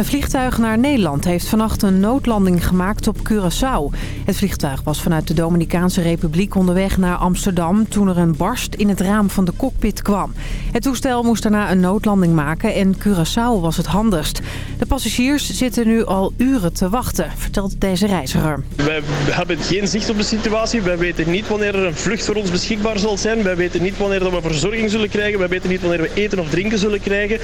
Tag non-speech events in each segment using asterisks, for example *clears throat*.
Een vliegtuig naar Nederland heeft vannacht een noodlanding gemaakt op Curaçao. Het vliegtuig was vanuit de Dominicaanse Republiek onderweg naar Amsterdam... toen er een barst in het raam van de cockpit kwam. Het toestel moest daarna een noodlanding maken en Curaçao was het handigst. De passagiers zitten nu al uren te wachten, vertelt deze reiziger. Wij hebben geen zicht op de situatie. Wij weten niet wanneer er een vlucht voor ons beschikbaar zal zijn. Wij weten niet wanneer we verzorging zullen krijgen. Wij weten niet wanneer we eten of drinken zullen krijgen.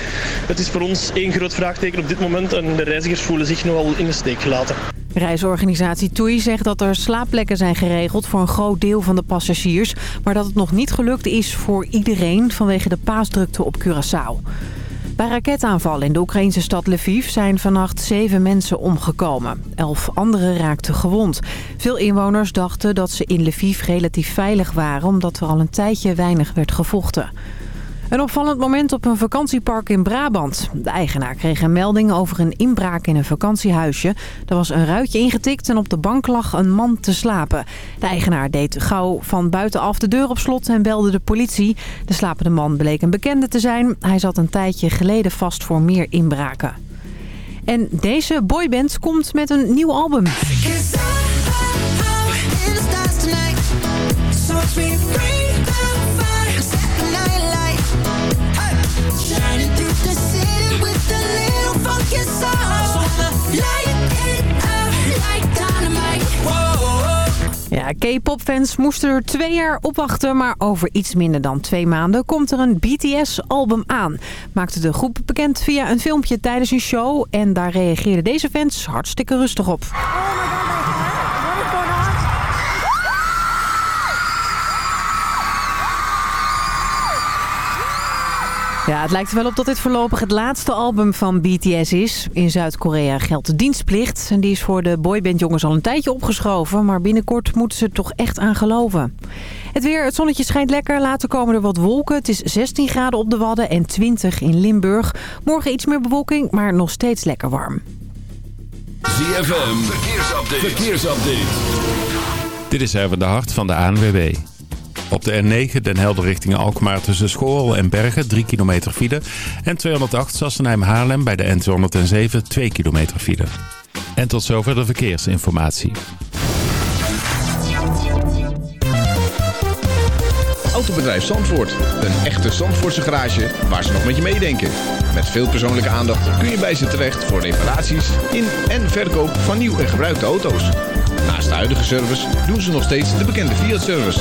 Het is voor ons één groot vraagteken op dit moment en de reizigers voelen zich nu al in de steek gelaten. Reisorganisatie TUI zegt dat er slaapplekken zijn geregeld voor een groot deel van de passagiers... maar dat het nog niet gelukt is voor iedereen vanwege de paasdrukte op Curaçao. Bij raketaanvallen in de Oekraïnse stad Lviv zijn vannacht zeven mensen omgekomen. Elf anderen raakten gewond. Veel inwoners dachten dat ze in Lviv relatief veilig waren... omdat er al een tijdje weinig werd gevochten. Een opvallend moment op een vakantiepark in Brabant. De eigenaar kreeg een melding over een inbraak in een vakantiehuisje. Er was een ruitje ingetikt en op de bank lag een man te slapen. De eigenaar deed gauw van buitenaf de deur op slot en belde de politie. De slapende man bleek een bekende te zijn. Hij zat een tijdje geleden vast voor meer inbraken. En deze boyband komt met een nieuw album. Ja, K-popfans moesten er twee jaar op wachten, maar over iets minder dan twee maanden komt er een BTS-album aan. Maakte de groep bekend via een filmpje tijdens een show en daar reageerden deze fans hartstikke rustig op. Ja, het lijkt er wel op dat dit voorlopig het laatste album van BTS is. In Zuid-Korea geldt de dienstplicht. En die is voor de boybandjongens al een tijdje opgeschoven. Maar binnenkort moeten ze er toch echt aan geloven. Het weer, het zonnetje schijnt lekker. Later komen er wat wolken. Het is 16 graden op de Wadden en 20 in Limburg. Morgen iets meer bewolking, maar nog steeds lekker warm. ZFM, verkeersupdate. verkeersupdate. Dit is even de hart van de ANWB. Op de N9 Den Helder richting Alkmaar tussen Schoorl en Bergen 3 kilometer file. En 208 Sassenheim-Haarlem bij de N207 2 kilometer file. En tot zover de verkeersinformatie. Autobedrijf Zandvoort. Een echte Zandvoortse garage waar ze nog met je meedenken. Met veel persoonlijke aandacht kun je bij ze terecht voor reparaties in en verkoop van nieuw en gebruikte auto's. Naast de huidige service doen ze nog steeds de bekende Fiat-service.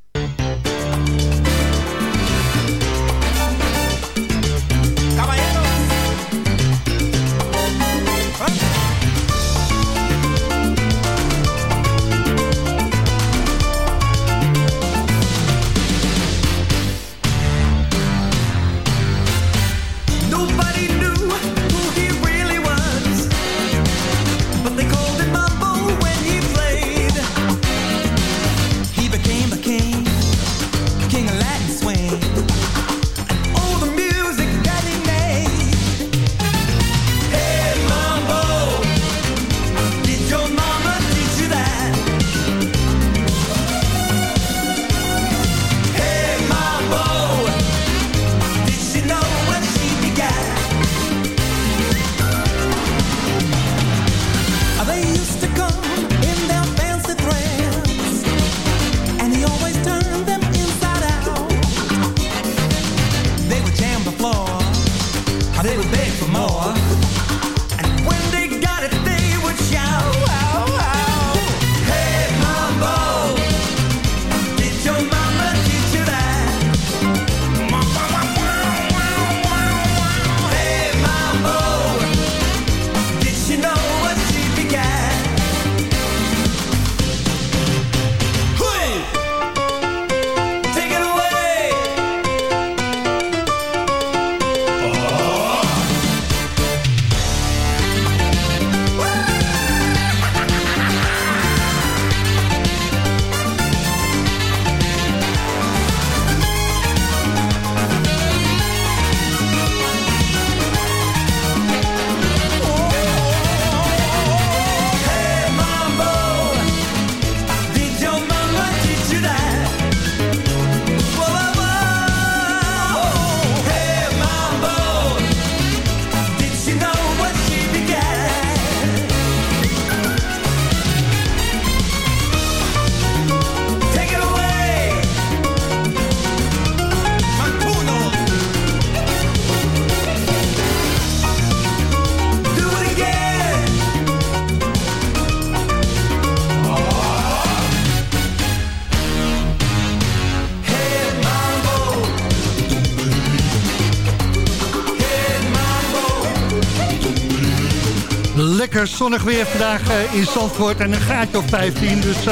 Zonnig weer vandaag in Zandvoort en een gaatje op 15. Dus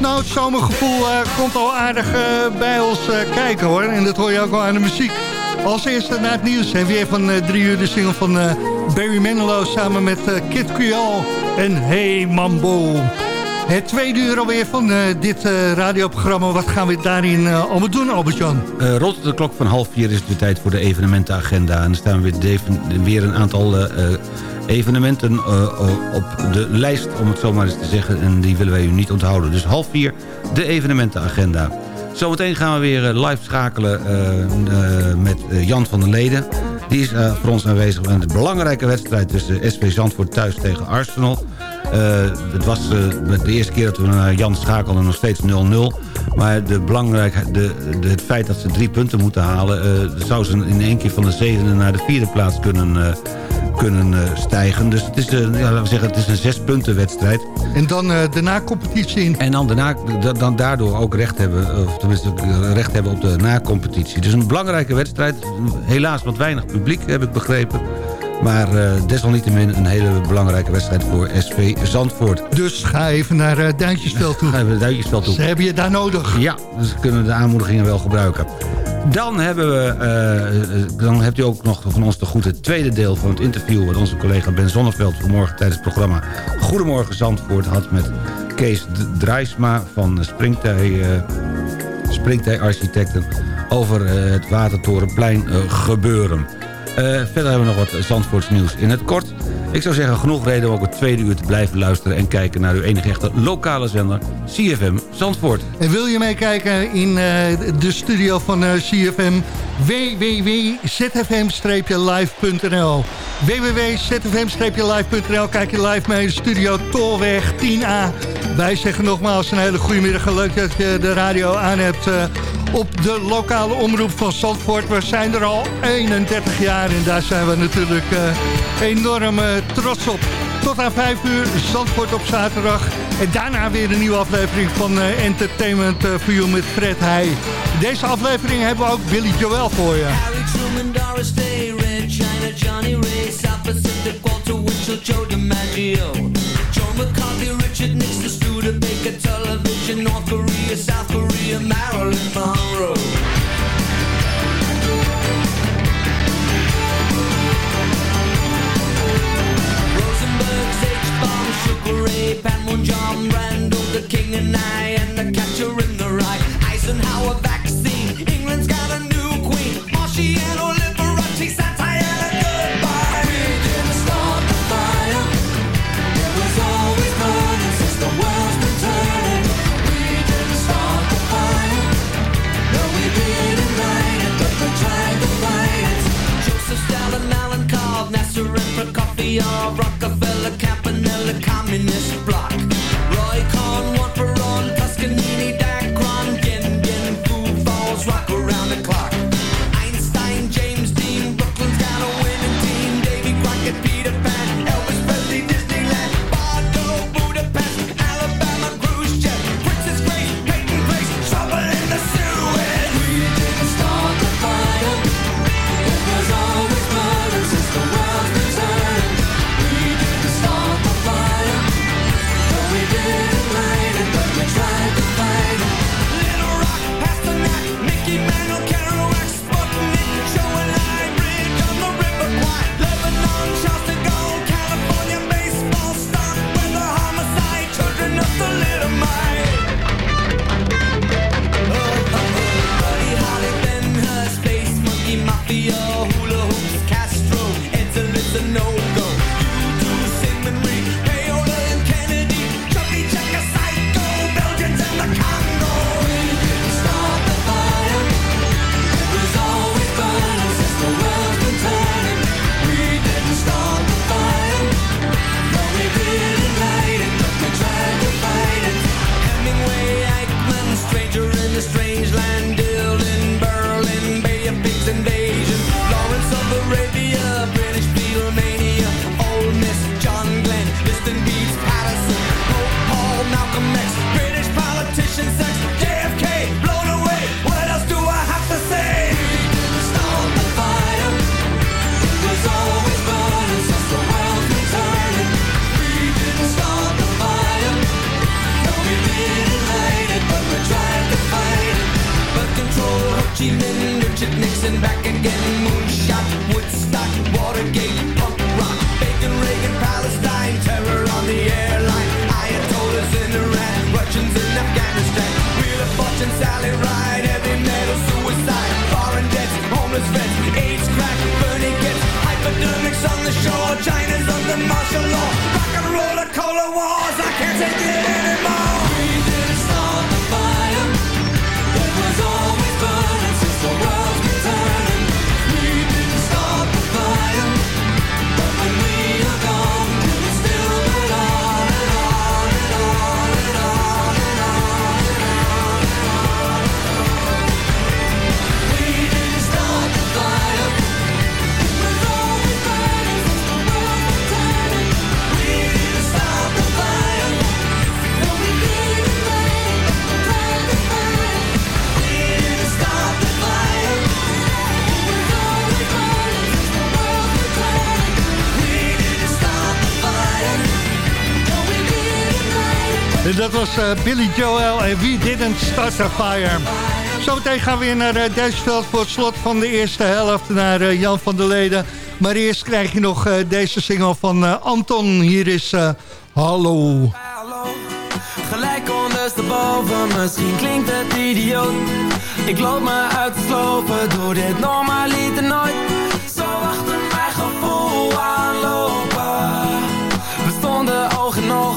nou, het zomergevoel komt al aardig bij ons kijken hoor. En dat hoor je ook wel aan de muziek. Als eerste naar het nieuws en weer van drie uur de single van Barry Manilow samen met Kid Creole en Hey Mambo. Het tweede uur alweer van dit radioprogramma. Wat gaan we daarin allemaal doen, Albert-Jan? rond de klok van half vier is weer tijd voor de evenementenagenda. En er staan weer, weer een aantal evenementen op de lijst, om het zo maar eens te zeggen. En die willen wij u niet onthouden. Dus half vier, de evenementenagenda. Zometeen gaan we weer live schakelen met Jan van der Leden. Die is voor ons aanwezig aan de belangrijke wedstrijd tussen SV Zandvoort thuis tegen Arsenal... Het was de eerste keer dat we naar Jan schakelden nog steeds 0-0. Maar de belangrijk, de, het feit dat ze drie punten moeten halen... Zou ze in één keer van de zevende naar de vierde plaats kunnen, kunnen stijgen. Dus het is, ja, laten we zeggen, het is een zes punten wedstrijd. En dan de na-competitie in. En dan, daarna, dan daardoor ook recht hebben, of tenminste recht hebben op de na-competitie. Dus een belangrijke wedstrijd. Helaas wat weinig publiek, heb ik begrepen. Maar uh, desalniettemin een hele belangrijke wedstrijd voor SV Zandvoort. Dus ga even naar uh, Duintjesveld toe. *laughs* Ga even naar Duintjesveld toe. Ze hebben je daar nodig. Ja, dus we kunnen de aanmoedigingen wel gebruiken. Dan, hebben we, uh, dan hebt u ook nog van ons de goede het tweede deel van het interview... wat onze collega Ben Zonneveld vanmorgen tijdens het programma Goedemorgen Zandvoort had... met Kees Drijsma van Springtij, Springtij Architecten... over het Watertorenplein gebeuren. Uh, verder hebben we nog wat Zandvoorts nieuws in het kort. Ik zou zeggen, genoeg reden om ook het tweede uur te blijven luisteren... en kijken naar uw enige echte lokale zender, CFM Zandvoort. En wil je meekijken in uh, de studio van uh, CFM? www.zfm-live.nl www.zfm-live.nl Kijk je live mee in de studio Tolweg 10A. Wij zeggen nogmaals een hele goede middag. Leuk dat je de radio aan hebt... Op de lokale omroep van Zandvoort. We zijn er al 31 jaar en daar zijn we natuurlijk uh, enorm uh, trots op. Tot aan 5 uur, Zandvoort op zaterdag. En daarna weer een nieuwe aflevering van uh, Entertainment for You met Fred Heij. Deze aflevering hebben we ook Billy Joel voor je. Ray, Pan John Randall, the King and I, and the Catcher in the Rye. Eisenhower vaccine, England's got a new queen, Marciano Liberace, Satire, goodbye. We didn't start the fire, it was always burning since the world's. We didn't start the fire, no we didn't light it, but tried to fight it. Joseph Stalin, Nasser and Communist Bloc. interrogate En dat was uh, Billy Joel en We Didn't Start a Fire. Zometeen gaan we weer naar uh, Duitsveld voor het slot van de eerste helft. Naar uh, Jan van der Leden. Maar eerst krijg je nog deze single van Anton. Hier is Hallo. Gelijk ondersteboven, misschien klinkt het idioot. Ik loop me uit te slopen, doe dit normaliter nooit. Zo achter mijn gevoel aanlopen. We stonden ogen nog,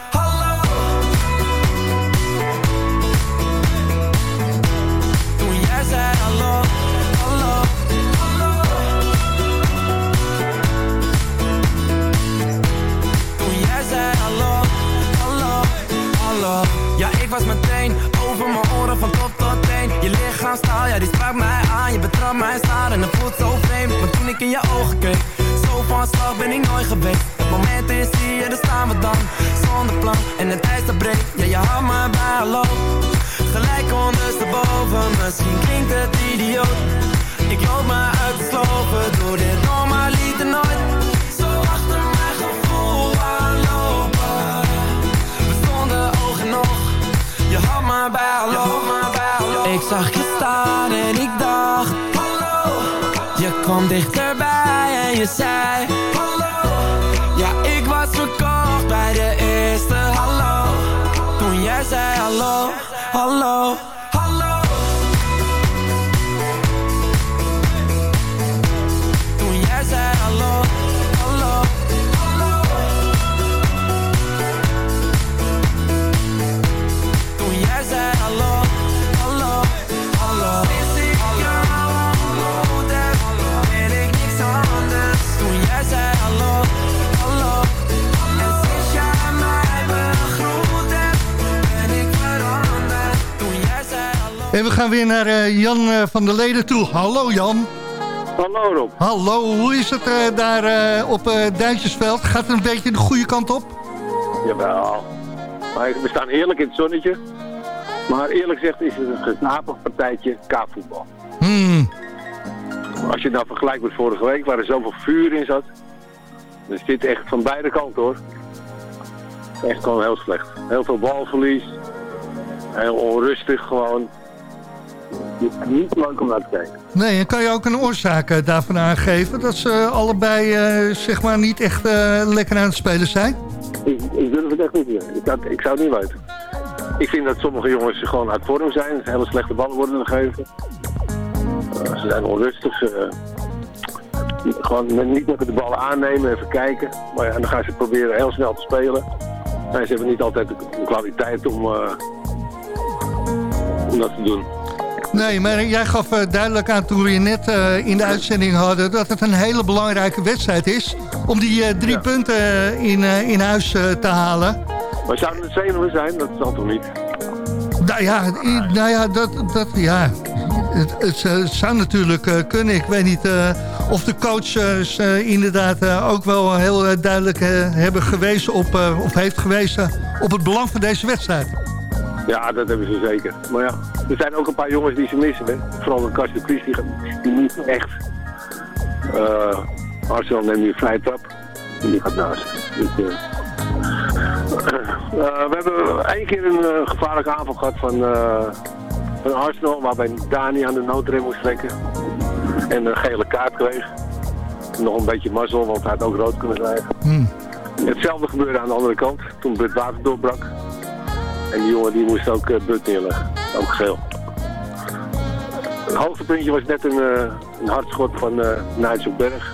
In je ogen keek, zo van slag ben ik nooit geweest. Het moment is hier, daar staan we dan. Zonder plan en het ijs dat breekt. Ja, je had me bij hallo. Gelijk ondersteboven, misschien klinkt het idioot. Ik loop me uit te slopen, doe dit normaliter nooit. Zo achter mijn gevoel aanlopen. We stonden oog je had me bij. Ik zag je staan en ik dacht, hallo. Je kwam dichterbij en je zei, hallo. Ja, ik was verkocht bij de eerste hallo. Toen jij zei hallo, En we gaan weer naar eh, Jan eh, van der Leden toe. Hallo Jan. Hallo Rob. Hallo, hoe is het eh, daar op Duintjesveld? Gaat het een beetje de goede kant op? Jawel. We staan heerlijk in het zonnetje. Maar eerlijk gezegd is het een geknapig partijtje K-voetbal. Hmm. Als je nou vergelijkt met vorige week, waar er zoveel vuur in zat. Dan is dit echt van beide kanten hoor. Echt gewoon heel slecht. Heel veel balverlies. Heel onrustig gewoon. Niet leuk om naar te kijken. Nee, en kan je ook een oorzaak eh, daarvan aangeven? Dat ze allebei eh, zeg maar niet echt eh, lekker aan het spelen zijn? Ik, ik durf het echt niet meer. Ik, had- ik zou het niet weten. Ik vind dat sommige jongens gewoon uit vorm zijn. Hele slechte ballen worden gegeven. Eh, ze zijn onrustig. Ze, eh, gewoon met- niet met de ballen aannemen, even kijken. Maar ja, dan gaan ze proberen heel snel te spelen. En ze hebben niet altijd de, de kwaliteit om, eh, om dat te doen. Nee, maar jij gaf eh, duidelijk aan toen we je net eh, in de uitzending hadden... dat het een hele belangrijke wedstrijd is... om die eh, drie Ja. punten in, in huis te halen. Maar zouden het zenuwen zijn? Dat zal toch niet? Nou ja, nou ja, dat, dat, ja. Het, het, zou natuurlijk kunnen. Ik weet niet of de coach eh, ze inderdaad ook wel heel duidelijk hebben gewezen op, of heeft gewezen op het belang van deze wedstrijd. Ja, dat hebben ze zeker. Maar ja, er zijn ook een paar jongens die ze missen. Hè? Vooral de Kast de Vries, die, die niet echt. eh Arsenal neemt nu een vrije trap. En die gaat naast. Dus, *clears throat* we hebben één keer een gevaarlijke aanval gehad van, van Arsenal. Waarbij Dani aan de noodrem moest trekken. En een gele kaart kreeg. Nog een beetje mazzel, want hij had ook rood kunnen krijgen. Hmm. Hetzelfde gebeurde aan de andere kant. Toen Bud Water doorbrak. En die jongen die moest ook uh, Bud neerleggen. Ook geel. Het hoogtepuntje was net een, eh, een hardschot van uh, Nigel Berg.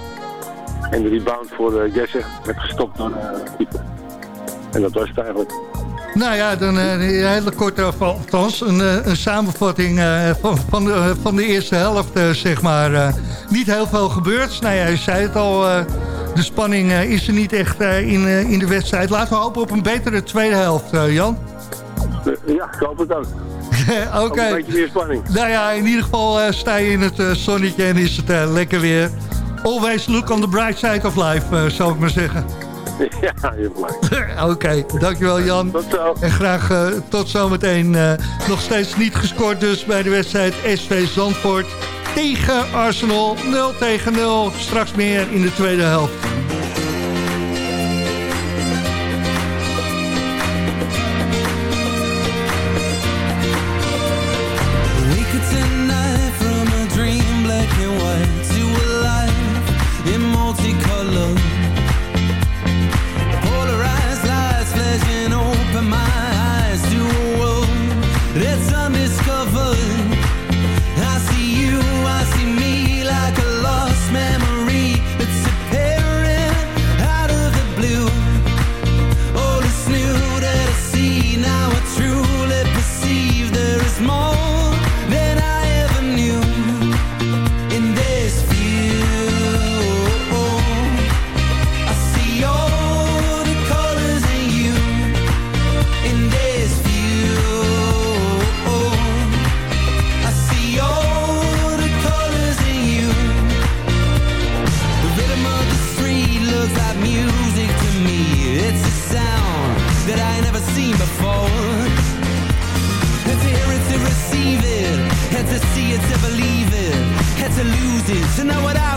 En de rebound voor uh, Jesse werd gestopt door keeper. En dat was het eigenlijk. Nou ja, dan eh, een hele korte, althans, een, eh, een samenvatting eh, van, van, de, van de eerste helft, eh, zeg maar. Eh, niet heel veel gebeurd. Nou ja, je zei het al, eh, de spanning eh, is er niet echt eh, in, eh, in de wedstrijd. Laten we hopen op een betere tweede helft, eh, Jan. Eh, ja, ik hoop het ook. *laughs* Oké. Een beetje meer spanning. Nou ja, in ieder geval eh, sta je in het eh, zonnetje en is het lekker weer. Always look on the bright side of life, zou ik maar zeggen. *laughs* Ja, je. *laughs* Oké, dankjewel Jan. Tot zo. En graag tot zometeen. nog steeds niet gescoord dus bij de wedstrijd SV Zandvoort tegen Arsenal. 0 tegen 0. Straks meer in de tweede helft.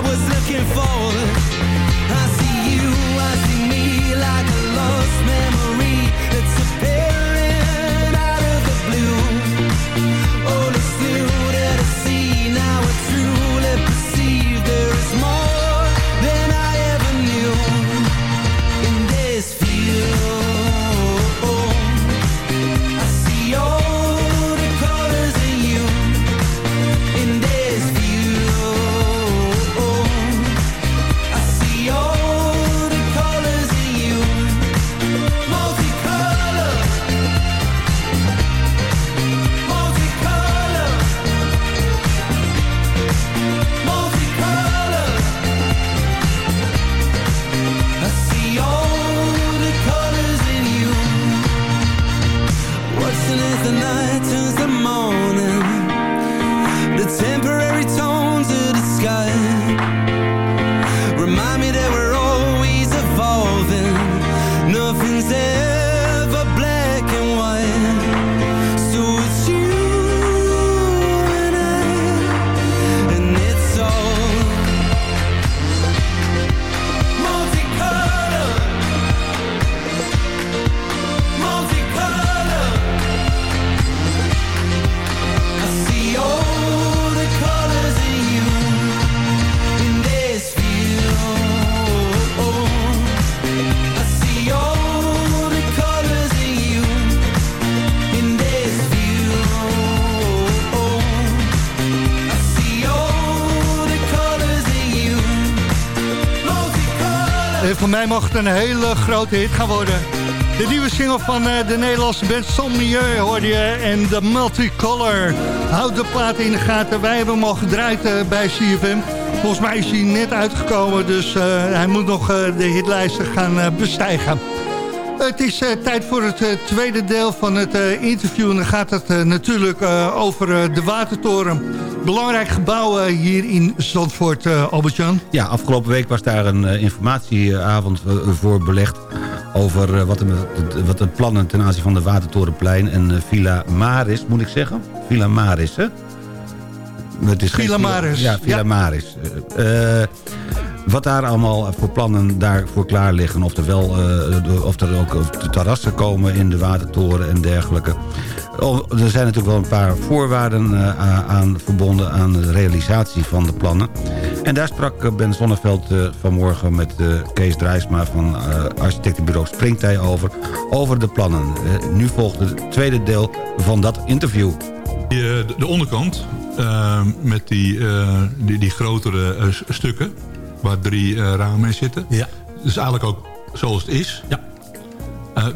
Was looking for. I see you, I see me like a lost memory Mag het een hele grote hit gaan worden. De nieuwe single van eh, de Nederlandse band Sommieu hoorde je en de Multicolor. Houd de plaat in de gaten. Wij hebben hem al gedraaid eh, bij CFM. Volgens mij is hij net uitgekomen, dus eh, hij moet nog de hitlijsten gaan bestijgen. Het is eh, tijd voor het eh, tweede deel van het eh, interview. En dan gaat het natuurlijk over de Watertoren. Belangrijk gebouw hier in Zandvoort, Albert-Jan. Ja, afgelopen week was daar een informatieavond voor belegd... over wat, de, wat de plannen ten aanzien van de Watertorenplein en Villa Maris, moet ik zeggen? Villa Maris, hè? Het is Villa Maris, Ja, Villa ja. Maris. Eh, wat daar allemaal voor plannen daarvoor klaar liggen. Of er, wel, eh, of er ook terrassen komen in de Watertoren en dergelijke. Er zijn natuurlijk wel een paar voorwaarden eh, aan verbonden aan de realisatie van de plannen. En daar sprak eh, Ben Zonneveld vanmorgen met Kees Drijsma van architectenbureau Springtij over. Over de plannen. Nu volgt het tweede deel van dat interview. De, de onderkant, met die, die, die grotere stukken, waar drie eh, ramen in zitten. Ja. Dus eigenlijk ook zoals het is. Ja. Eh,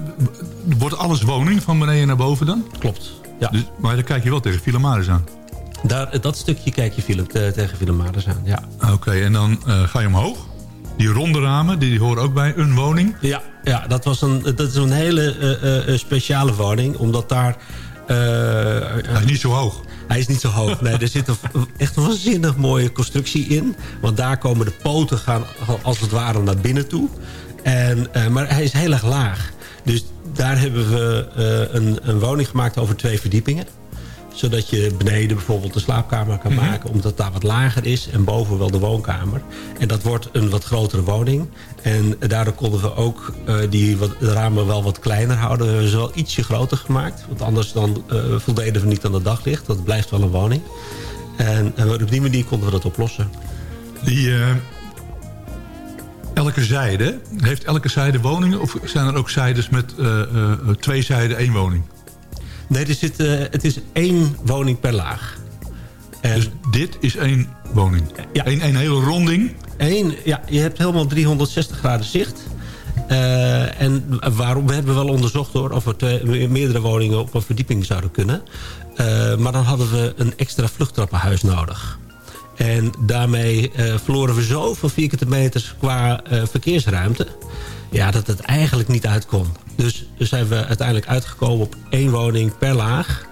wordt alles woning van beneden naar boven dan? Klopt. Ja. Dus, maar dan kijk je wel tegen Filamaris aan. Daar, dat stukje kijk je film, te- tegen Filamaris aan, ja. Oké, en dan eh, ga je omhoog. Die ronde ramen, die, horen ook bij een woning. Ja, ja dat, was een, dat is een hele eh, eh, speciale woning, omdat daar... eh, Hij is niet zo hoog. Hij is niet zo hoog. Nee, er zit een, echt een waanzinnig mooie constructie in. Want daar komen de poten gaan als het ware naar binnen toe. En, eh, maar hij is heel erg laag. Dus daar hebben we eh, een, een woning gemaakt over twee verdiepingen zodat je beneden bijvoorbeeld de slaapkamer kan Mhm. maken... omdat daar wat lager is en boven wel de woonkamer. En dat wordt een wat grotere woning. En daardoor konden we ook eh, die wat, de ramen wel wat kleiner houden. We hebben ze wel ietsje groter gemaakt. Want anders dan eh voldeden we niet aan het daglicht. Dat blijft wel een woning. En, en op die manier konden we dat oplossen. Die, eh, elke zijde, heeft elke zijde woningen? Of zijn er ook zijdes met twee zijden één woning? Nee, er zit, eh, het is één woning per laag. En Dus dit is één woning? Ja. Eén, één hele ronding? Eén, ja, je hebt helemaal 360 graden zicht. Eh, en waarom? We hebben wel onderzocht hoor, of twee- meerdere woningen op een verdieping zouden kunnen. Eh, maar dan hadden we een extra vluchttrappenhuis nodig. En daarmee verloren we zoveel vierkante meters qua verkeersruimte. Ja, dat het eigenlijk niet uitkom. Dus zijn we uiteindelijk uitgekomen op één woning per laag.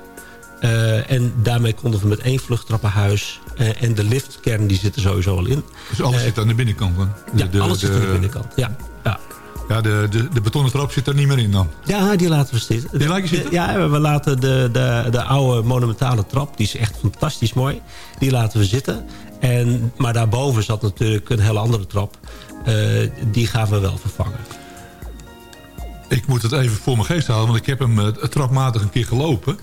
Eh, en daarmee konden we met één vluchttrappenhuis... eh, en de liftkern die zit er sowieso al in. Dus alles Eh, zit aan de binnenkant dan? Ja, De- alles de, zit aan de binnenkant. Ja, ja. Ja, de, de, de betonnen trap zit er niet meer in dan? ja die laten we zitten. Die laat je zitten? Ja, we laten de, de, de oude monumentale trap, die is echt fantastisch mooi. Die laten we zitten. En, maar daarboven zat natuurlijk een hele andere trap. Eh, die gaan we wel vervangen. Ik moet het even voor mijn geest halen, want ik heb hem eh, trapmatig een keer gelopen.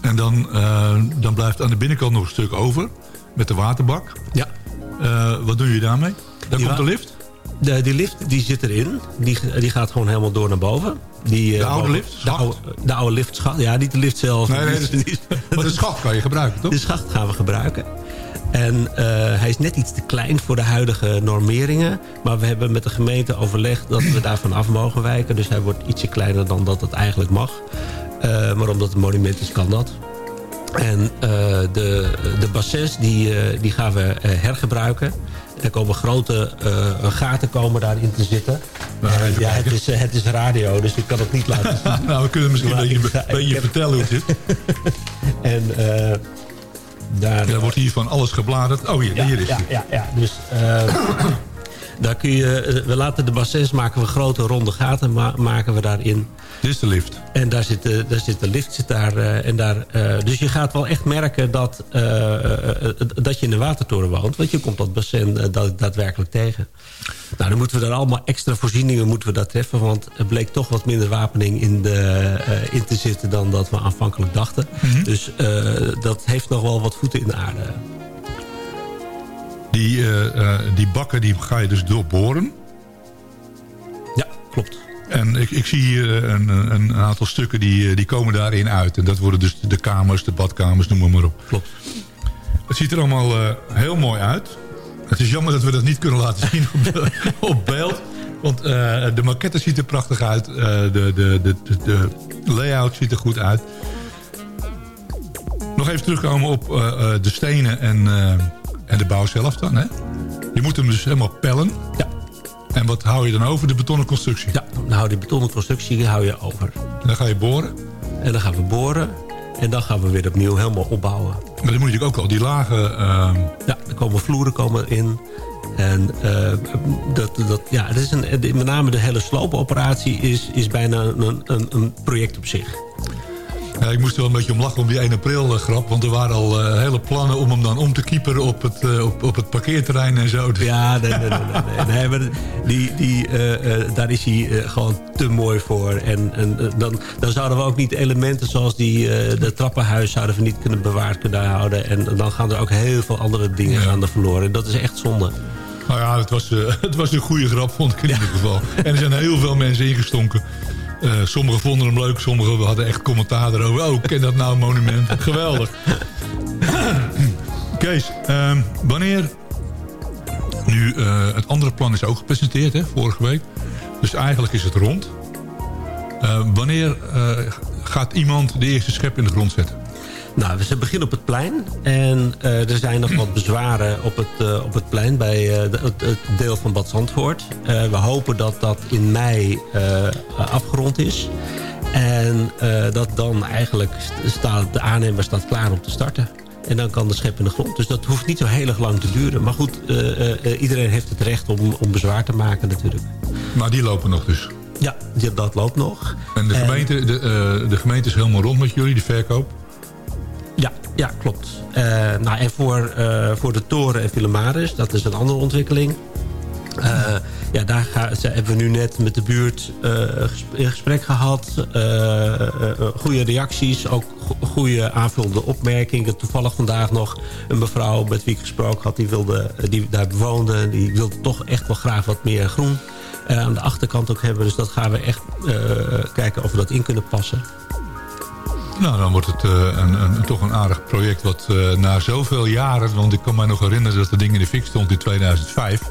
En dan, eh, dan blijft aan de binnenkant nog een stuk over. Met de waterbak. Ja. Wat doe je daarmee? Daar Die komt de lift? De, die lift die zit erin. Die, die gaat gewoon helemaal door naar boven. Die, De oude lift? De oude, de oude lift. schacht. Ja, niet de lift zelf. Nee, nee, Die Maar de schacht kan je gebruiken, toch? De schacht gaan we gebruiken. En eh, hij is net iets te klein voor de huidige normeringen. Maar we hebben met de gemeente overlegd dat we daarvan af mogen wijken. Dus hij wordt ietsje kleiner dan dat het eigenlijk mag. Eh, maar omdat het monument is, kan dat. En eh, de, de bassins die, die gaan we hergebruiken. Er komen grote gaten komen daarin te zitten. Nou, ja, het is, het is radio, dus ik kan het niet laten *laughs* zien. Nou, we kunnen misschien een Maar beetje, ik ga- een beetje ik heb- vertellen hoe het zit. *laughs* En daar... Er wordt hier van alles gebladerd. Oh, hier, Ja, hier is ja, hij. ja, ja. Dus eh, daar kun je, eh, we laten de bassins maken we grote ronde gaten ma- maken we daarin. Dit is de lift. En daar zit de, daar zit de lift zit daar, eh, en daar. eh, dus je gaat wel echt merken dat, dat je in de watertoren woont. Want je komt dat bassin eh, da- daadwerkelijk tegen. Nou, dan moeten we daar allemaal extra voorzieningen moeten we daar treffen. Want er bleek toch wat minder wapening in, de, in te zitten dan dat we aanvankelijk dachten. Dus eh, dat heeft nog wel wat voeten in de aarde. Die, eh, eh, die bakken die ga je dus doorboren. Ja, klopt. En ik, ik zie hier een, een, een aantal stukken die, eh, die komen daarin uit. En dat worden dus de kamers, de badkamers, noem maar, maar op. Klopt. Het ziet er allemaal eh, heel mooi uit. Het is jammer dat we dat niet kunnen laten zien op, *laughs* op beeld. Want eh, de maquette ziet er prachtig uit. Eh, de, de, de, de, de layout ziet er goed uit. Nog even terugkomen op eh, eh, de stenen en, eh, en de bouw zelf dan. Hè? Je moet hem dus helemaal pellen. Ja. En wat hou je dan over? De betonnen constructie. Ja, dan hou je die betonnen constructie hou je over. En dan ga je boren. En dan gaan we boren. En dan gaan we weer opnieuw helemaal opbouwen. Maar dan moet je natuurlijk ook al die lagen... ehm, Ja, er komen vloeren komen in. En eh, dat, dat, ja, het is een, met name de hele sloopoperatie is, is bijna een, een, een project op zich. Ja, ik moest er wel een beetje om lachen om die 1 april eh, grap. Want er waren al eh, hele plannen om hem dan om te kieperen op het, eh, op, op het parkeerterrein en zo. Ja, nee, nee, nee. nee, nee. die, die, daar is hij gewoon te mooi voor. En, en dan, dan zouden we ook niet elementen zoals die, de trappenhuis... zouden we niet kunnen bewaard kunnen houden. En dan gaan er ook heel veel andere dingen gaan er verloren. En dat is echt zonde. Nou ja, het was, *laughs* het was een goede grap, vond ik in ieder geval. En er zijn heel veel mensen ingestonken. Eh, sommigen vonden hem leuk, sommigen hadden echt commentaar erover. Oh, ken dat nou, monument? *laughs* Geweldig. *clears throat* Kees, ehm, wanneer... Nu, eh, het andere plan is ook gepresenteerd, hè, vorige week. Dus eigenlijk is het rond. Eh, wanneer gaat iemand de eerste schep in de grond zetten? Nou, we beginnen op het plein. En eh, er zijn nog wat *clears throat* bezwaren op het, eh, op het plein bij eh, het, het deel van Bad Zandvoort. We hopen dat dat in mei afgerond is. En dat dan eigenlijk st- staat, de aannemer staat klaar om te starten. En dan kan de schep in de grond. Dus dat hoeft niet zo heel erg lang te duren. Maar goed, iedereen heeft het recht om, om bezwaar te maken natuurlijk. Maar die lopen nog dus? Ja, die- dat loopt nog. En de gemeente, de, de gemeente is helemaal rond met jullie, de verkoop? Ja, klopt. Eh, nou, en voor, eh, voor de toren en Filamaris, dat is een andere ontwikkeling. Eh, ja, daar ze- hebben we nu net met de buurt in gesprek gehad. Eh, eh, eh, goede reacties, ook go- goede aanvullende opmerkingen. Toevallig vandaag nog een mevrouw met wie ik gesproken had... die, wilde, die daar woonde, die wilde toch echt wel graag wat meer groen... aan de achterkant ook hebben. Dus dat gaan we echt kijken of we dat in kunnen passen. Nou, dan wordt het eh, een, een, toch een aardig project wat eh, na zoveel jaren... want ik kan me nog herinneren dat het ding in de fik stond in 2005...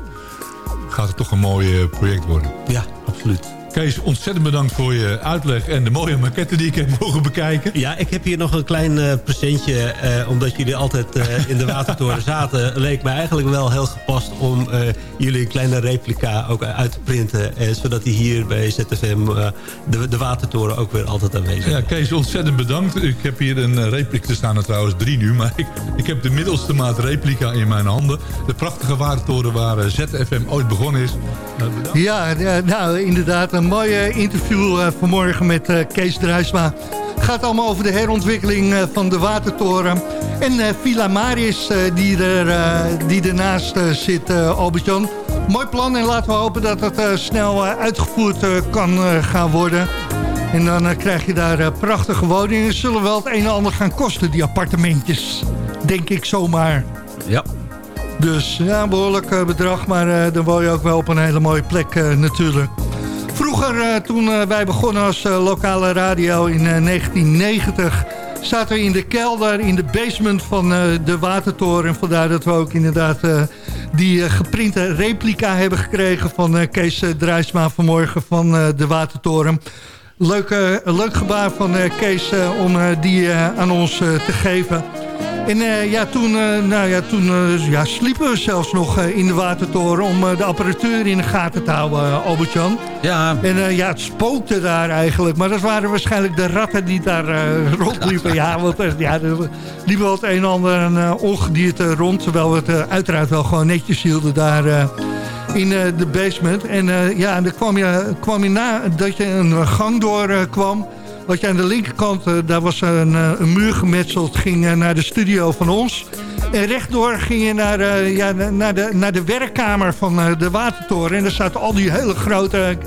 gaat het toch een mooi project worden. Ja, absoluut. Kees, ontzettend bedankt voor je uitleg en de mooie maquette die ik heb mogen bekijken. Ja, ik heb hier nog een klein eh, presentje. eh, omdat jullie altijd eh, in de Watertoren zaten... leek mij eigenlijk wel heel gepast om eh, jullie een kleine replica ook uit te printen. eh, zodat die hier bij ZFM eh, de, de Watertoren ook weer altijd aanwezig is. Ja, Kees, ontzettend bedankt. Ik heb hier een replica, er staan er trouwens drie nu... *laughs* maar ik, ik heb de middelste maat replica in mijn handen. De prachtige watertoren waar ZFM ooit begonnen is. Ja, ja, nou inderdaad, een mooi eh, interview eh, vanmorgen met eh, Kees Druisma. Gaat allemaal over de herontwikkeling eh, van de Watertoren. En Villa Maris, die, er, die ernaast zit, Albert-Jan. Mooi plan en laten we hopen dat het snel uitgevoerd kan gaan worden. En dan krijg je daar prachtige woningen. Zullen wel het een en ander gaan kosten, die appartementjes. Denk ik zomaar. Ja. Dus ja, een behoorlijk eh, bedrag, maar dan woon je ook wel op een hele mooie plek natuurlijk. Vroeger, eh, toen eh, wij begonnen als eh, lokale radio in eh, 1990... zaten we in de kelder, in de basement van de Watertoren. En vandaar dat we ook inderdaad die geprinte replica hebben gekregen... van Kees Drijsma vanmorgen van de Watertoren. Leuk, leuk gebaar van Kees om die aan ons te geven... En eh, ja, toen, eh, nou ja, toen eh, ja, sliepen we zelfs nog in de watertoren... om de apparatuur in de gaten te houden, Albert-Jan. Ja, En ja, het spookte daar eigenlijk. Maar dat waren waarschijnlijk de ratten die daar rondliepen. Ja, want ja, er liep wel het een en ander een ongedierte rond. Terwijl we het uiteraard wel gewoon netjes hielden daar... in de basement. En ja, en dan kwam je, kwam je na dat je een gang door kwam. Wat je aan de linkerkant, eh, daar was een, eh, een muur gemetseld, ging eh, naar de studio van ons. En rechtdoor ging je naar, ja, naar, de, naar de werkkamer van de Watertoren. En daar zaten al die hele grote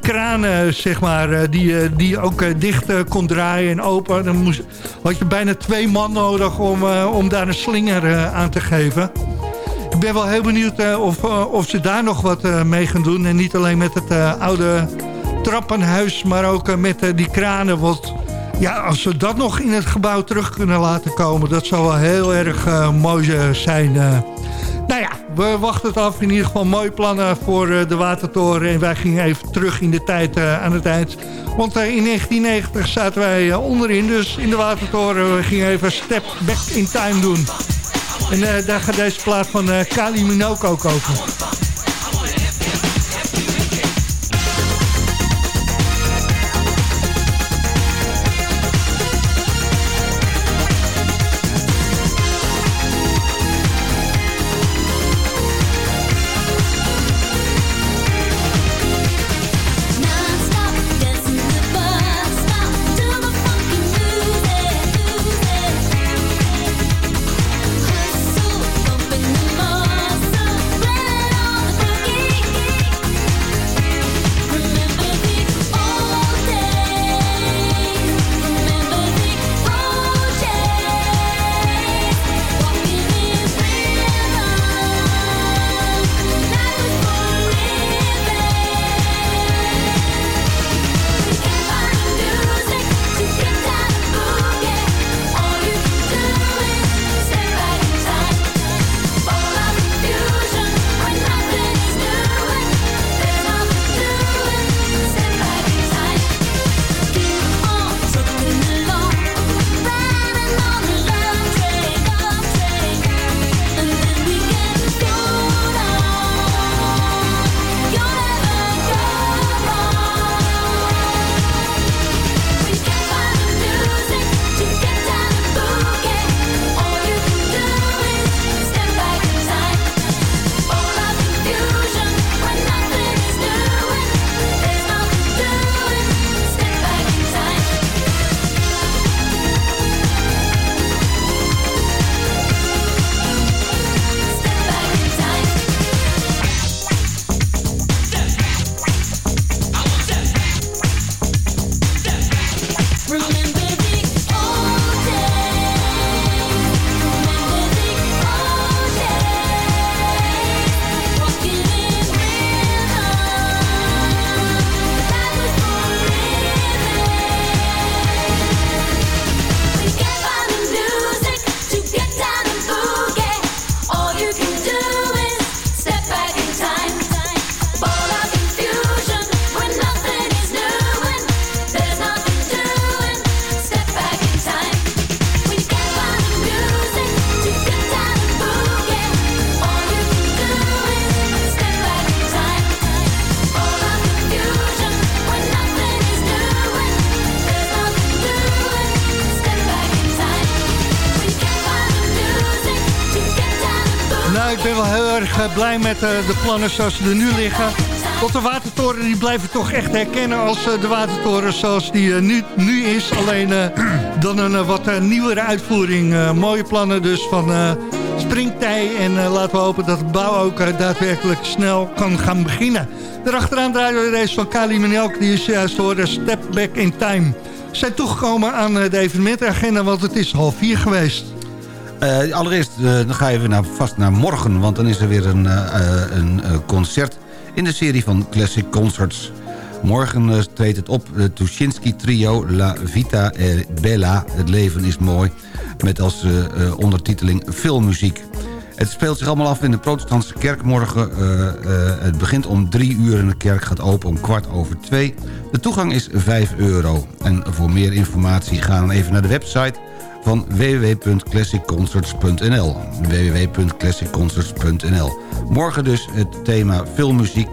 kranen, zeg maar, die, die ook eh, dicht kon draaien en open. Dan moest, had je bijna twee man nodig om, om daar een slinger aan te geven. Ik ben wel heel benieuwd of, of ze daar nog wat mee gaan doen. En niet alleen met het oude trappenhuis, maar ook eh, met eh, die kranen. Want ja, als we dat nog in het gebouw terug kunnen laten komen... dat zou wel heel erg eh, mooi zijn. Nou ja, we wachten het af. In ieder geval mooie plannen voor de Watertoren. En wij gingen even terug in de tijd aan het eind. Want in 1990 zaten wij onderin, dus in de Watertoren. We gingen even step back in time doen. En daar gaat deze plaat van Kali Minogue ook over. Met eh, de plannen zoals ze er nu liggen. Want de watertoren die blijven toch echt herkennen als eh, de watertoren zoals die eh, nu, nu is. Alleen dan een wat nieuwere uitvoering. Mooie plannen dus van springtij. En laten we hopen dat de bouw ook daadwerkelijk snel kan gaan beginnen. Daarachteraan draaien we de van Kali Menelk. Die is juist door de Step Back in Time. We zijn toegekomen aan de evenementagenda, want het is half vier geweest. Eh, allereerst eh, dan ga je naar, vast naar morgen, want dan is er weer een, eh, een concert in de serie van Classic Concerts. Morgen treedt het op, het Tuschinski trio La Vita è Bella, het leven is mooi, met als ondertiteling filmmuziek. Het speelt zich allemaal af in de protestantse kerk morgen. het begint om drie uur en de kerk gaat open om kwart over twee. De toegang is 5 euro. En voor meer informatie gaan even naar de website van www.classicconcerts.nl www.classicconcerts.nl Morgen dus het thema filmmuziek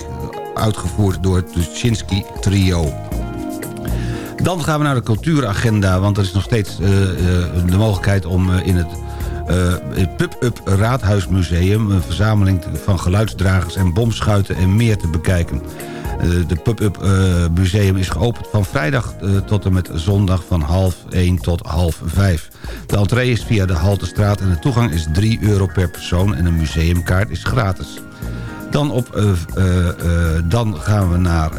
uitgevoerd door het Tuschinski Trio. Dan gaan we naar de cultuuragenda, want er is nog steeds eh, eh, de mogelijkheid om eh, in het, eh, het Pub-Up Raadhuismuseum... een verzameling van geluidsdragers en bomschuiten en meer te bekijken. Eh, de Pub-Up eh, Museum is geopend van vrijdag eh, tot en met zondag van half 1 tot half 5. De entree is via de Haltestraat en de toegang is 3 euro per persoon... en een museumkaart is gratis. Dan, op, dan gaan we naar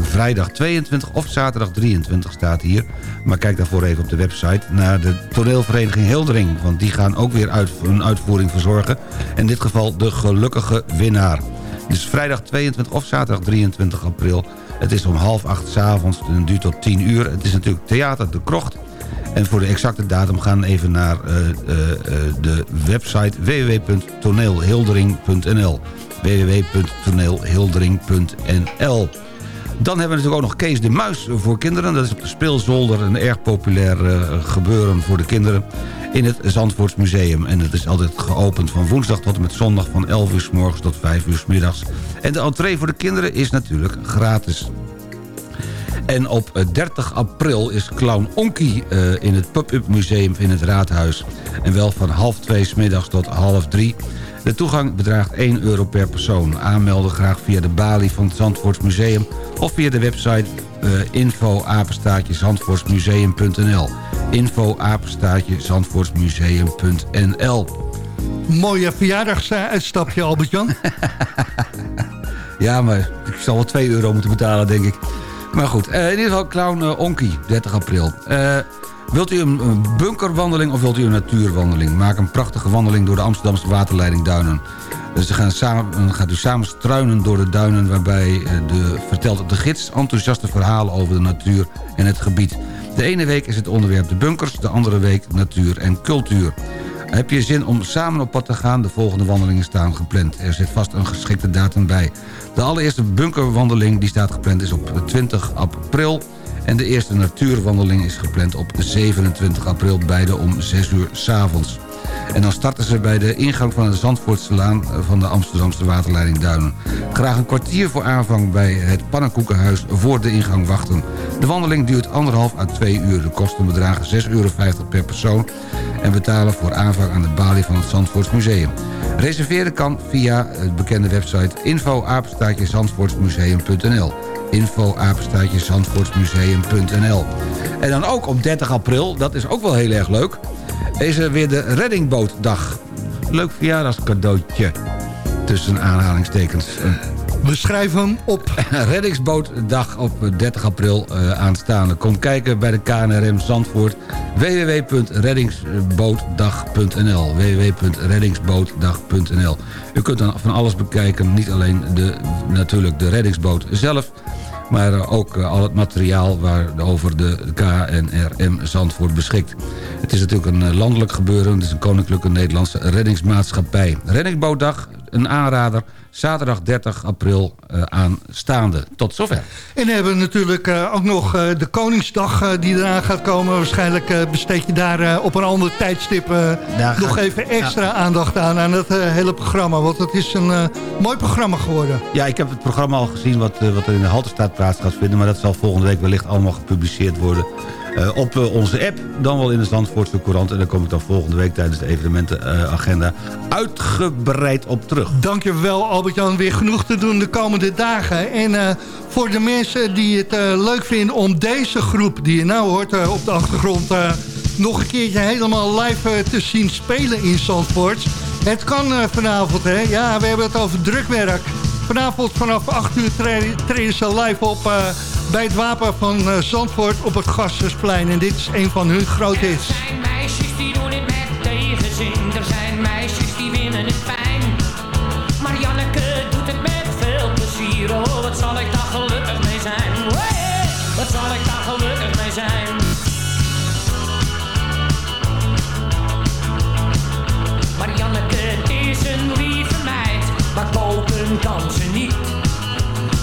vrijdag 22 of zaterdag 23 staat hier. Maar kijk daarvoor even op de website naar de toneelvereniging Hildering. Want die gaan ook weer een uitvoering verzorgen. In dit geval de gelukkige winnaar. Dus vrijdag 22 of zaterdag 23 april. Het is om half acht s'avonds en duurt tot 10 uur. Het is natuurlijk Theater de Krocht. En voor de exacte datum gaan even naar eh, eh, eh, de website www.toneelhildering.nl www.toneelhildering.nl Dan hebben we natuurlijk ook nog Kees de Muis voor kinderen. Dat is op de speelzolder een erg populair eh, gebeuren voor de kinderen in het Zandvoortsmuseum. En het is altijd geopend van woensdag tot en met zondag van 11 uur s morgens tot 5 uur s middags. En de entree voor de kinderen is natuurlijk gratis. En op eh, 30 april is Clown Onky eh, in het Pub-Up Museum in het Raadhuis. En wel van half twee 's middags tot half drie. De toegang bedraagt 1 euro per persoon. Aanmelden graag via de balie van het Zandvoortsmuseum... of via de website uh, info-zandvoortsmuseum.nl info-zandvoortsmuseum.nl Mooie verjaardagsuitstapje, Albert-Jan. *laughs* Ja, maar ik zal wel 2 euro moeten betalen, denk ik. Maar goed, eh, in ieder geval Clown eh, Onky, 30 april. Eh, wilt u een, een bunkerwandeling of wilt u een natuurwandeling? Maak een prachtige wandeling door de Amsterdamse waterleiding Duinen. Dus dan gaan samen, gaat u samen struinen door de duinen... waarbij eh, de, vertelt de gids enthousiaste verhalen over de natuur en het gebied. De ene week is het onderwerp de bunkers, de andere week natuur en cultuur. Heb je zin om samen op pad te gaan? De volgende wandelingen staan gepland. Er zit vast een geschikte datum bij. De allereerste bunkerwandeling die staat gepland is op 20 april... en de eerste natuurwandeling is gepland op 27 april... beide om 6 uur s'avonds. En dan starten ze bij de ingang van de Zandvoortselaan van de Amsterdamse waterleiding Duinen. Graag een kwartier voor aanvang bij het Pannenkoekenhuis voor de ingang wachten. De wandeling duurt anderhalf à twee uur. De kosten bedragen 6,50 euro per persoon en betalen voor aanvang aan de balie van het Zandvoortsmuseum. Reserveren kan via het bekende website info-zandvoortsmuseum.nl En dan ook op 30 april, dat is ook wel heel erg leuk is er weer de Reddingbootdag. Leuk verjaardagscadeautje. Tussen aanhalingstekens. We schrijven hem op. *laughs* Reddingsbootdag op 30 april uh, aanstaande. Kom kijken bij de KNRM Zandvoort. www.reddingsbootdag.nl www.reddingsbootdag.nl U kunt dan van alles bekijken. Niet alleen de, natuurlijk de reddingsboot zelf maar ook al het materiaal waarover de KNRM Zandvoort beschikt. Het is natuurlijk een landelijk gebeuren. Het is een koninklijke Nederlandse reddingsmaatschappij. Reddingsbootdag, een aanrader. Zaterdag 30 april uh, aanstaande. Tot zover. En we hebben natuurlijk uh, ook nog uh, de Koningsdag die eraan gaat komen. Waarschijnlijk besteed je daar op een ander tijdstip nog even extra ja. aandacht aan. Aan het hele programma. Want het is een mooi programma geworden. Ja, ik heb het programma al gezien wat, wat er in de Halterstraat plaats gaat vinden. Maar dat zal volgende week wellicht allemaal gepubliceerd worden. Eh, op eh, onze app, dan wel in de Zandvoortse Courant. En daar kom ik dan volgende week tijdens de evenementenagenda uitgebreid op terug. Dankjewel Albert-Jan, weer genoeg te doen de komende dagen. En eh, voor de mensen die het leuk vinden om deze groep die je nou hoort op de achtergrond... nog een keertje helemaal live te zien spelen in Zandvoort. Het kan vanavond, hè? Ja, we hebben het over drukwerk. Vanavond vanaf 8 uur tre- treden ze live op eh, bij het wapen van eh, Zandvoort op het Gasthuisplein. En dit is een van hun grote hits. Er zijn meisjes die doen het met tegenzin. Er zijn meisjes die winnen het fijn. Maar Janneke doet het met veel plezier. Oh, wat zal ik daar gelukkig mee zijn. Hey, wat zal ik daar gelukkig mee zijn. Kan ze niet.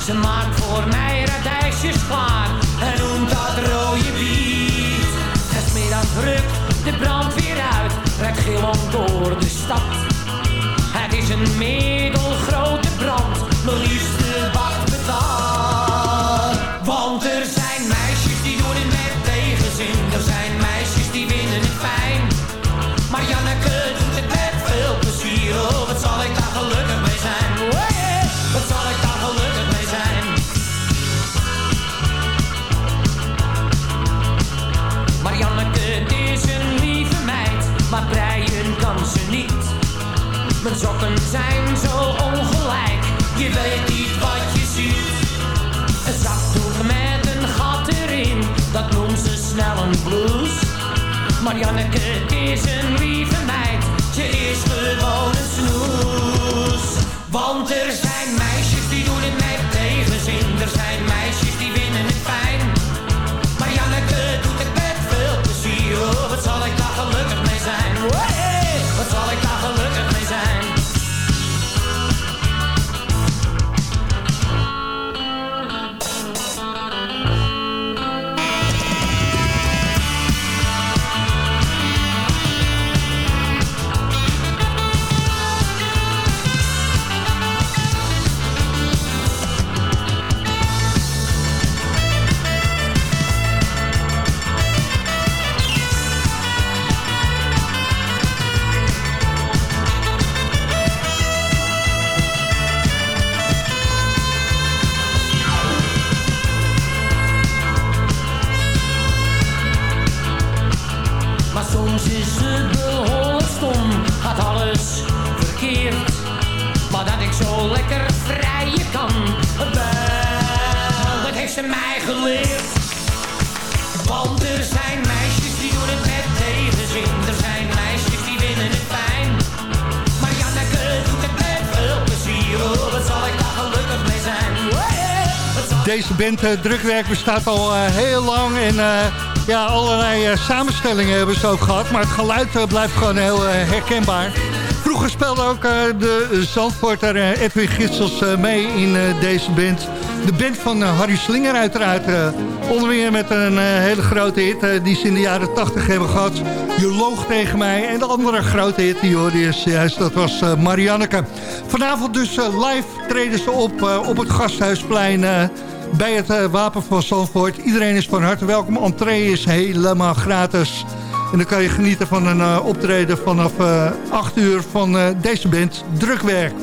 Ze maakt voor mij radijsjes klaar en noemt dat rode biet. Het middag rukt de brandweer uit, rijdt gillend door de stad. Het is een middelgrote brand, mijn liefste Mijn sokken zijn zo ongelijk, je weet niet wat je ziet. Een zakdoek met een gat erin, dat noemt ze snel een blouse. Maar Janneke is een lieve meid, ze is gewoon een snoes. Want er zijn Deze band eh, Drukwerk bestaat al eh, heel lang en eh, ja, allerlei samenstellingen hebben ze ook gehad. Maar het geluid blijft gewoon heel herkenbaar. Vroeger speelde ook de Zandvoorter Edwin Gitsels mee in deze band. De band van Harry Slinger uiteraard. onder meer met een hele grote hit die ze in de jaren 80 hebben gehad. Je loog tegen mij. En de andere grote hit die hoorde is juist, dat was Marianneke. Vanavond dus live treden ze op op het Gasthuisplein... eh, bij het eh, Wapen van Zandvoort. Iedereen is van harte welkom. Entree is helemaal gratis. En dan kan je genieten van een eh, optreden vanaf eh 8 uur van eh, deze band Drukwerk.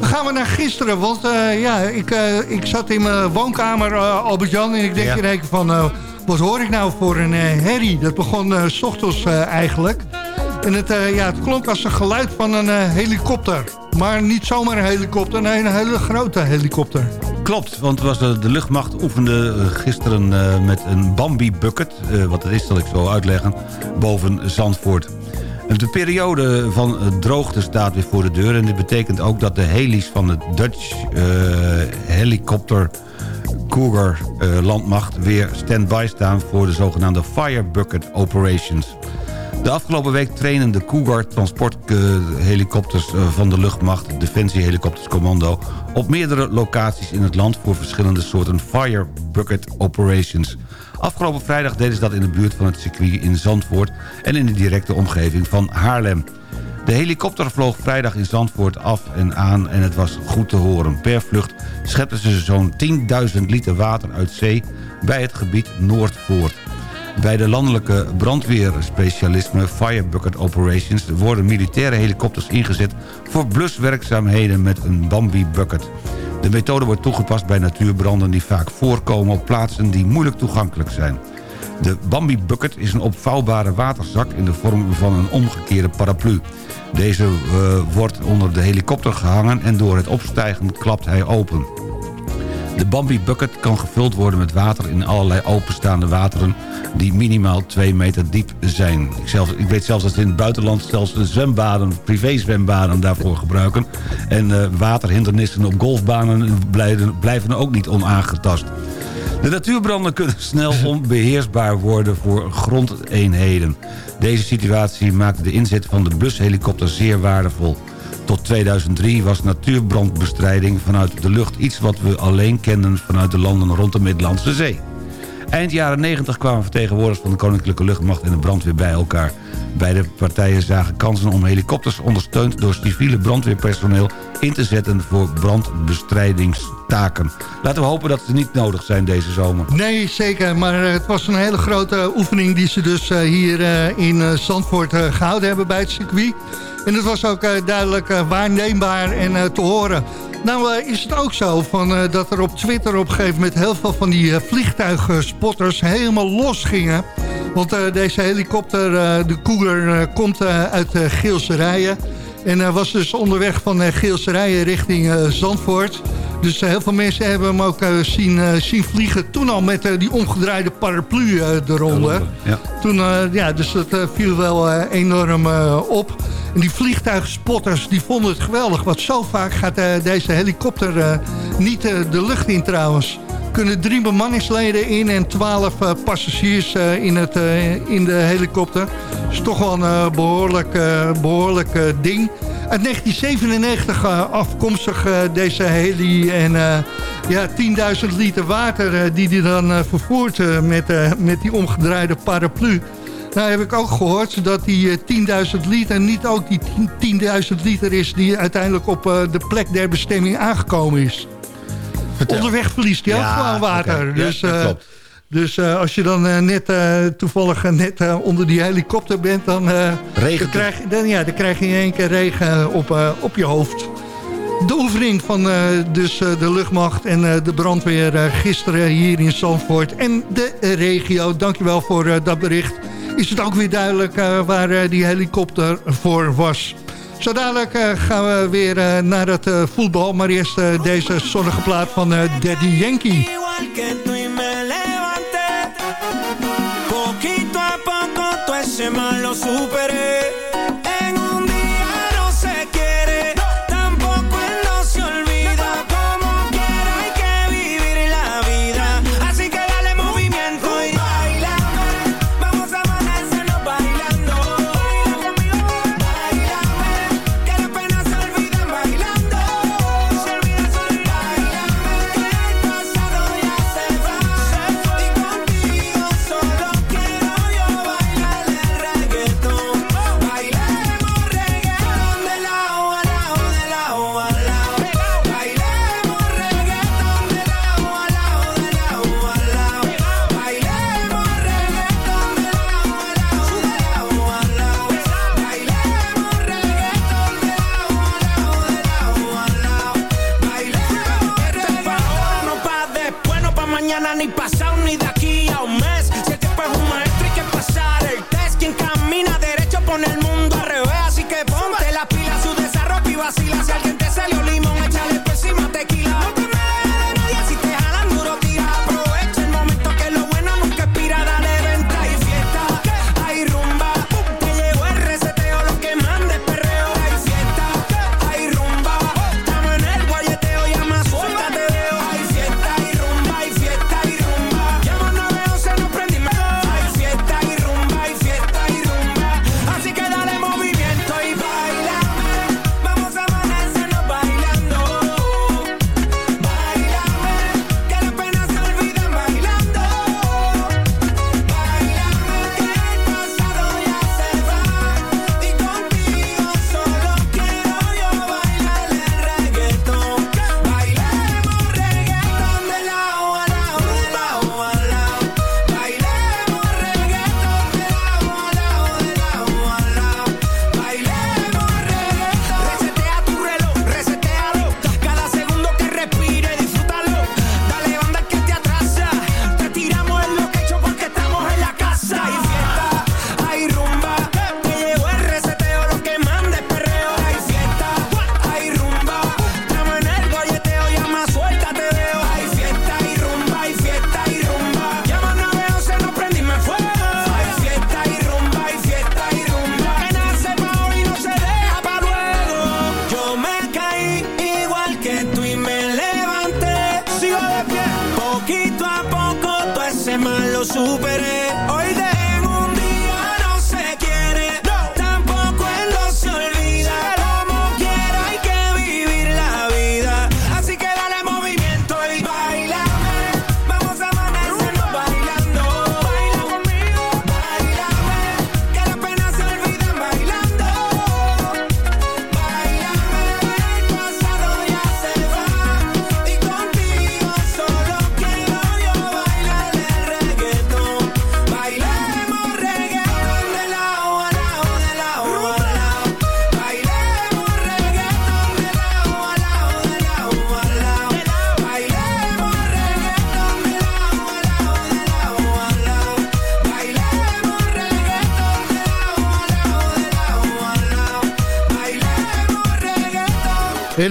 Dan gaan we naar gisteren, want eh, ja, ik, eh, ik zat in mijn woonkamer, eh, Albert-Jan... en ik denk Ja. in één keer van, eh, wat hoor ik nou voor een eh, herrie? Dat begon eh, s ochtends eh, eigenlijk. En het, eh, ja, het klonk als een geluid van een eh, helikopter. Maar niet zomaar een helikopter, nee, een hele grote helikopter. Klopt, want was de, de luchtmacht oefende eh, gisteren eh, met een Bambi-bucket... eh, wat dat is, zal ik zo uitleggen, boven Zandvoort. De periode van eh, droogte staat weer voor de deur... en dit betekent ook dat de heli's van de Dutch eh, helikopter Cougar eh, landmacht... weer stand-by staan voor de zogenaamde Fire Bucket Operations... De afgelopen week trainen de Cougar transporthelikopters eh, van de luchtmacht... Defensie Helikopters Commando... op meerdere locaties in het land voor verschillende soorten Fire Bucket Operations. Afgelopen vrijdag deden ze dat in de buurt van het circuit in Zandvoort... en in de directe omgeving van Haarlem. De helikopter vloog vrijdag in Zandvoort af en aan en het was goed te horen. Per vlucht schepten ze zo'n 10.000 liter water uit zee bij het gebied Noordvoort. Bij de landelijke brandweerspecialisme Fire Bucket Operations... worden militaire helikopters ingezet voor bluswerkzaamheden met een Bambi Bucket. De methode wordt toegepast bij natuurbranden die vaak voorkomen op plaatsen die moeilijk toegankelijk zijn. De Bambi Bucket is een opvouwbare waterzak in de vorm van een omgekeerde paraplu. Deze uh, wordt onder de helikopter gehangen en door het opstijgen klapt hij open. De Bambi Bucket kan gevuld worden met water in allerlei openstaande wateren... die minimaal 2 meter diep zijn. Ik, zelf, ik weet zelfs dat ze in het buitenland zelfs zwembaden, privézwembaden daarvoor gebruiken. En uh, waterhindernissen op golfbanen blijven, blijven ook niet onaangetast. De natuurbranden kunnen snel *laughs* onbeheersbaar worden voor grondeenheden. Deze situatie maakte de inzet van de bushelikopter zeer waardevol. Tot 2003 was natuurbrandbestrijding vanuit de lucht iets wat we alleen kenden vanuit de landen rond de Middellandse Zee. Eind jaren 90 kwamen vertegenwoordigers van de Koninklijke Luchtmacht en de brandweer bij elkaar. Beide partijen zagen kansen om helikopters ondersteund door civiele brandweerpersoneel in te zetten voor brandbestrijdingstaken. Laten we hopen dat ze niet nodig zijn deze zomer. Nee, zeker. Maar uh, het was een hele grote oefening die ze dus uh, hier uh, in Zandvoort gehouden hebben bij het circuit. En het was ook duidelijk waarneembaar en te horen. Nou is het ook zo van, dat er op Twitter op een gegeven moment... heel veel van die vliegtuigspotters helemaal los gingen. Want deze helikopter, de Cougar, komt uit Geelse Rijen. En was dus onderweg van Geelse Rijen richting Zandvoort... Dus heel veel mensen hebben hem ook zien, zien vliegen. Toen al met die omgedraaide paraplu eronder. Ja. Toen, ja, dus dat viel wel enorm op. En die vliegtuigspotters die vonden het geweldig. Want zo vaak gaat deze helikopter niet de lucht in trouwens kunnen drie bemanningsleden in en twaalf uh, passagiers uh, in, het, uh, in de helikopter. Dat is toch wel een behoorlijk, behoorlijk ding. Uit 1997 afkomstig deze heli en ja, 10.000 liter water die hij dan vervoert met, met die omgedraaide paraplu. Nou heb ik ook gehoord dat die 10.000 liter niet ook die 10.000 liter is... die uiteindelijk op de plek der bestemming aangekomen is. Vertel. Onderweg verliest hij ja, ook gewoon water. Okay. Dus, ja, uh, dus uh, als je dan uh, net toevallig net onder die helikopter bent... dan, dan, krijg, dan, ja, dan krijg je in één keer regen op, op je hoofd. De oefening van dus, de luchtmacht en de brandweer gisteren hier in Zandvoort... en de regio, dankjewel voor dat bericht... is het ook weer duidelijk waar die helikopter voor was... Zo dadelijk uh, gaan we weer uh, naar het uh, voetbal. Maar eerst deze zonnige plaat van Daddy Yankee. semana lo superé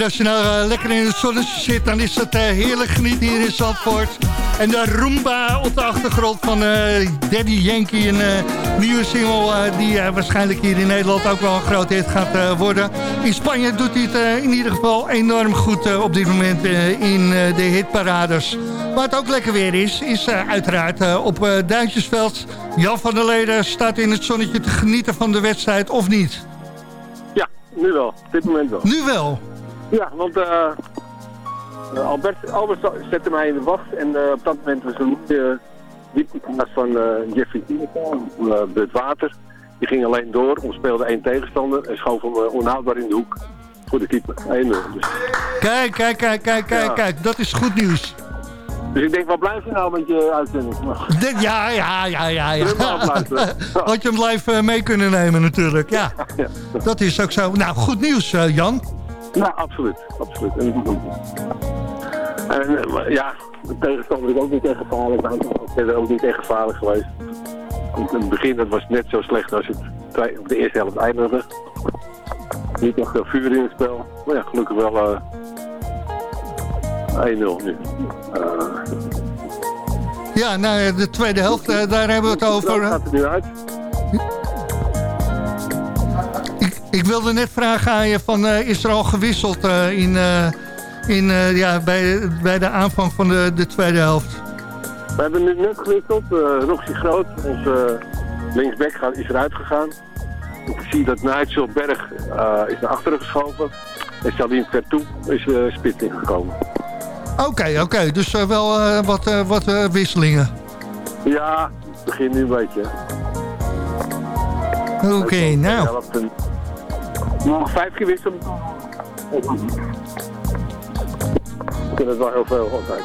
als je nou eh, lekker in het zonnetje zit, dan is het eh, heerlijk genieten hier in Zandvoort. En de Roomba op de achtergrond van eh, Daddy Yankee, een nieuwe single die waarschijnlijk hier in Nederland ook wel een groot hit gaat worden. In Spanje doet hij het in ieder geval enorm goed op dit moment in de hitparades. Waar het ook lekker weer is, is uiteraard op eh, Duintjesveld. Jan van der Leden staat in het zonnetje te genieten van de wedstrijd, of niet? Ja, nu wel. Op dit moment wel. Nu wel. Ja, want eh, eh, Albert, Albert zette mij in de wacht en eh, op dat moment was een mooie diepteplaats van eh, Jeffrey Tineka, uh, het water. Die ging alleen door, omspeelde één tegenstander en schoof hem onhoudbaar in de hoek voor de keeper. 1-0. Dus, Kijk, kijk, kijk, kijk, kijk, Ja. kijk. Dat is goed nieuws. dus ik denk, wat blijf je nou met je uitzending? Ja, ja, ja, ja. ja. *laughs* Had je hem live mee kunnen nemen natuurlijk, ja. ja. Dat is ook zo. Nou, goed nieuws, Jan. Nou, absoluut. absoluut. En, eh, maar ja, de tegenstander is ook niet echt gevaarlijk. maar Het is ook niet echt gevaarlijk geweest. In het begin dat was net zo slecht als het op de eerste helft eindigde. Niet echt veel vuur in het spel. Maar ja, gelukkig wel eh 1-0 nu. Ja, nou, de tweede helft, eh, daar hebben we het over. Hoe gaat het nu uit? Ik, wilde net vragen aan je, van, eh, is er al gewisseld eh, in, eh, in, ja, bij, bij de aanvang van de, de tweede helft? We hebben nu net gewisseld. Roxy Groot, onze linksback, gaat, is eruit gegaan. Ik zie dat Nigel Berg is naar achteren geschoven. En Saline Vertoe is uh, spits ingekomen. Oké, oké, dus wel wat, wat wisselingen. Ja, het begint nu een beetje. Oké, nou. Nog vijf keer wisselen. Ik vind het wel heel veel altijd.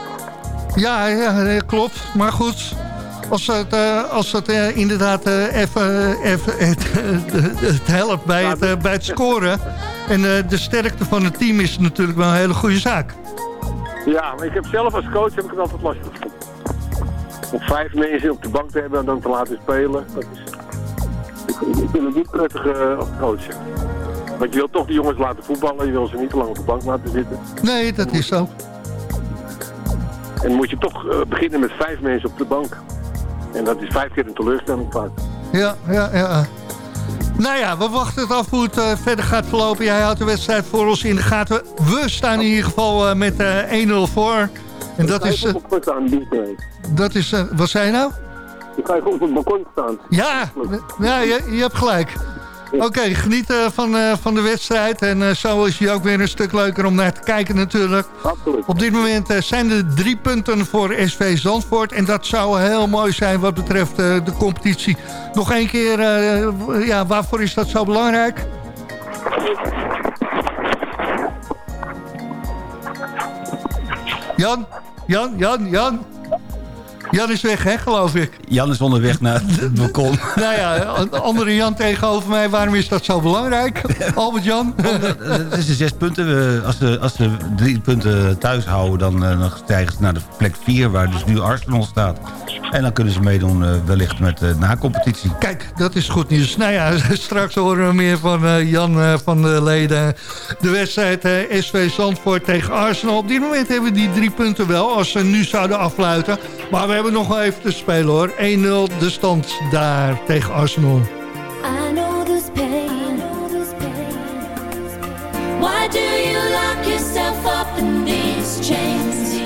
Ja, ja, klopt. Maar goed, als het, eh, als het eh, inderdaad eh, even even het, *laughs* het helpt bij het, bij het scoren... en de sterkte van het team is natuurlijk wel een hele goede zaak. Ja, maar ik heb zelf als coach heb ik het altijd lastig. Om vijf mensen op de bank te hebben en dan te laten spelen. Dat is, ik, ik vind het niet prettig eh, als coach. Want je wil toch die jongens laten voetballen. Je wil ze niet te lang op de bank laten zitten. Nee, dat is zo. En moet je toch eh, beginnen met vijf mensen op de bank. En dat is vijf keer een teleurstelling vaak. Ja, ja, ja. Nou ja, we wachten het af hoe het eh, verder gaat verlopen. Jij houdt de wedstrijd voor ons in de gaten. We staan in ieder geval eh, met eh 1-0 voor. En dat is... dat is wat zei je nou? Ik ga even op het balkon staan. Ja, ja je, je hebt gelijk. Oké, geniet eh, van, eh, van de wedstrijd. En eh, zo is hij ook weer een stuk leuker om naar te kijken natuurlijk. Absoluut. Op dit moment zijn er drie punten voor SV Zandvoort. En dat zou heel mooi zijn wat betreft de competitie. Nog één keer, ja, waarvoor is dat zo belangrijk? Jan? Jan? Jan? Jan? Jan is weg, hè, geloof ik. Jan is onderweg naar het *laughs* balkon. Nou ja, een andere Jan tegenover mij. Waarom is dat zo belangrijk? *laughs* Albert Jan? Het is de zes punten. Als ze, als ze drie punten thuis houden, dan, eh, dan stijgen ze naar de plek vier... waar dus nu Arsenal staat. En dan kunnen ze meedoen eh, wellicht met de na-competitie. Kijk, dat is goed nieuws. Nou ja, *laughs* straks horen we meer van eh, Jan eh, van de Leden. De wedstrijd eh, SV Zandvoort tegen Arsenal. Op dit moment hebben we die drie punten wel, als ze nu zouden afluiten. Maar we hebben nog wel even te spelen hoor. 1-0 de stand daar tegen Arsenal. I know this pain. Why do you lock yourself up in these chains?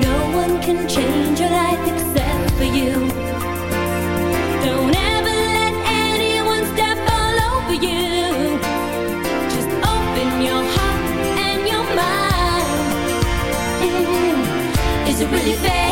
No one can change your life except for you. Isso pro universo.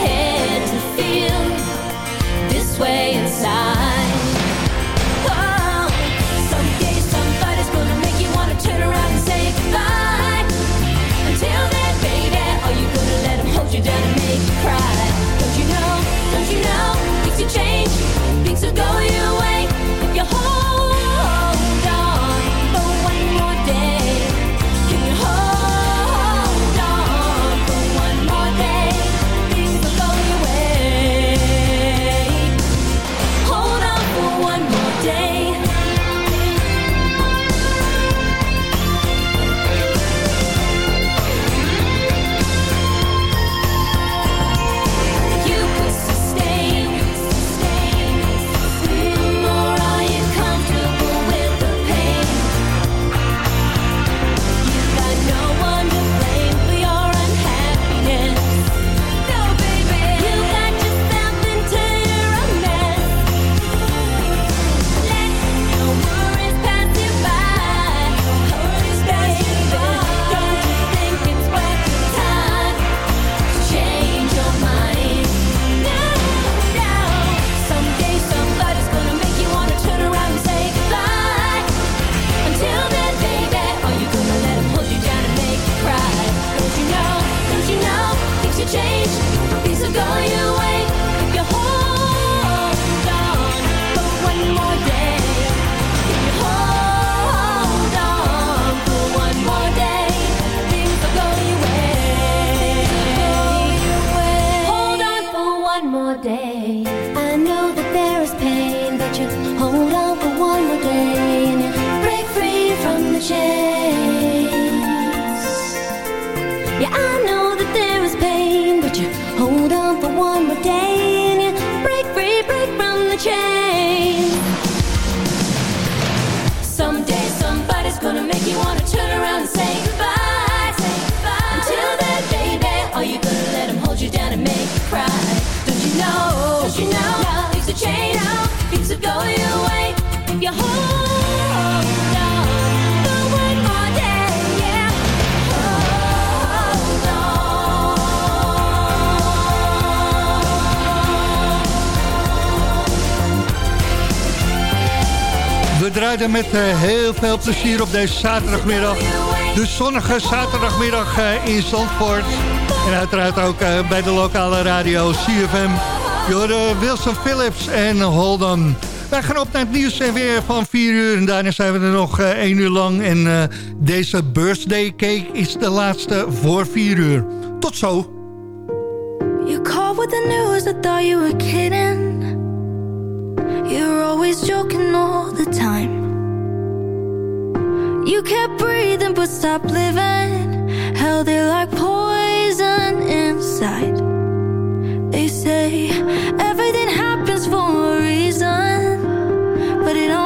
Yeah, I know that there is pain, but you hold on for one more day. draaiden met eh, heel veel plezier op deze zaterdagmiddag. De zonnige zaterdagmiddag eh, in Zandvoort. En uiteraard ook eh, bij de lokale radio CFM. Jorden Wilson Phillips en Holden. Wij gaan op naar het nieuws en weer van 4 uur. En daarna zijn we er nog 1 uur lang. En deze birthday cake is de laatste voor 4 uur. Tot zo. You with the news, you kidding. You're always joking all the time. You kept breathing but stopped living. Held it like poison inside. They say everything happens for a reason But it all